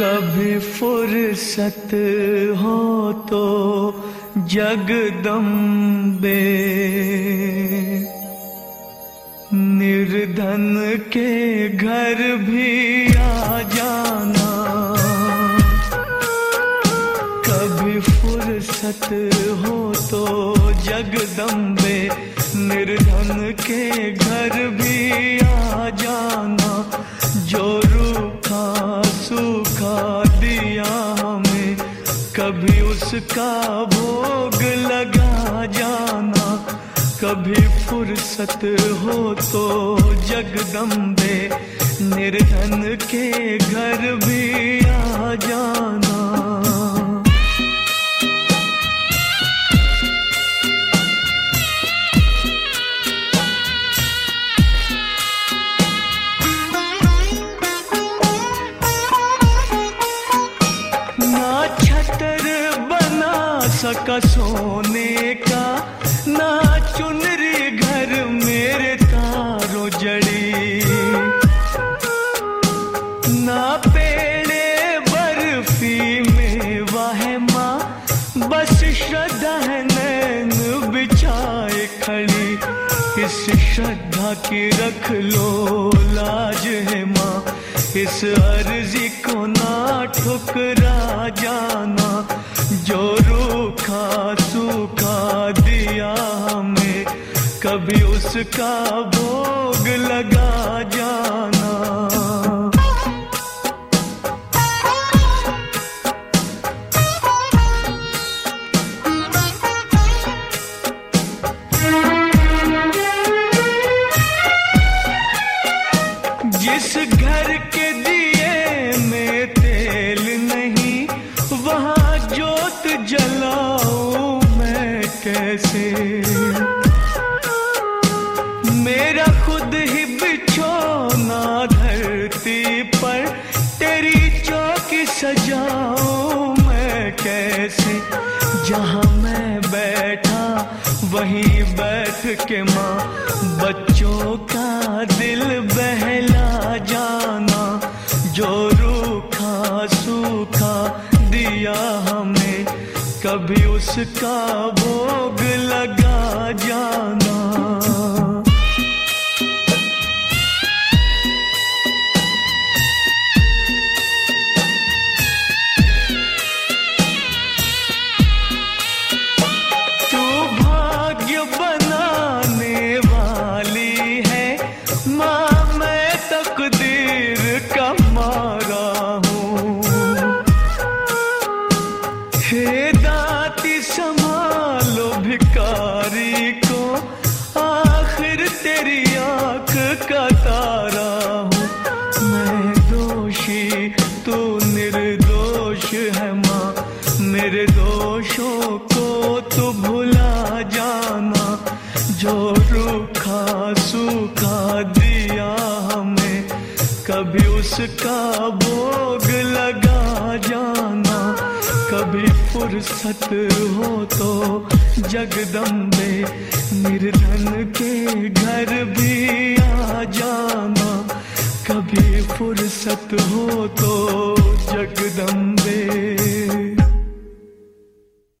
कभी फुर्सत हो तो जगदम्बे। निर्धन के घर भी आ जाना। कभी फुर्सत हो तो जगदम्बे। निर्धन के घर भी आ जाना। जो रूखा सूखा दिया हमें, कभी उसका भोग लगा जाना, कभी फुर्सत हो तो जगदम्बे, निर्धन के घर भी सका सोने का, ना चुनरी घर मेरे तारो जड़ी। ना पेड़े बर्फ़ी में वाह माँ, बस श्रद्धा है नैन बिछाए खड़ी। इस श्रद्धा की रख लो, लाज है माँ। इस अर्जी को ना ठुकरा जाना, जो रूखा सूखा दिया हमें, कभी उसका भोग लगा जाना। वहाँ जोत जलाऊं मैं कैसे? मेरा खुद ही बिछोना धरती पर, तेरी चौकी सजाऊं मैं कैसे? जहाँ मैं बैठा, वहीं बैठ के माँ कभी उसका भोग लगा जाना। दाती संभालो भिकारी को। आखिर तेरी आँख का तारा हूँ। मैं दोषी, तू निर्दोष है माँ। मेरे दोषों को तू भुला जाना। जो रूखा, सूखा दिया हमें, कभी उसका भोग लगा जाना। कभी फुर्सत हो तो जगदम्बे निर्धन के घर भी आ जाना। कभी फुर्सत हो तो जगदम्बे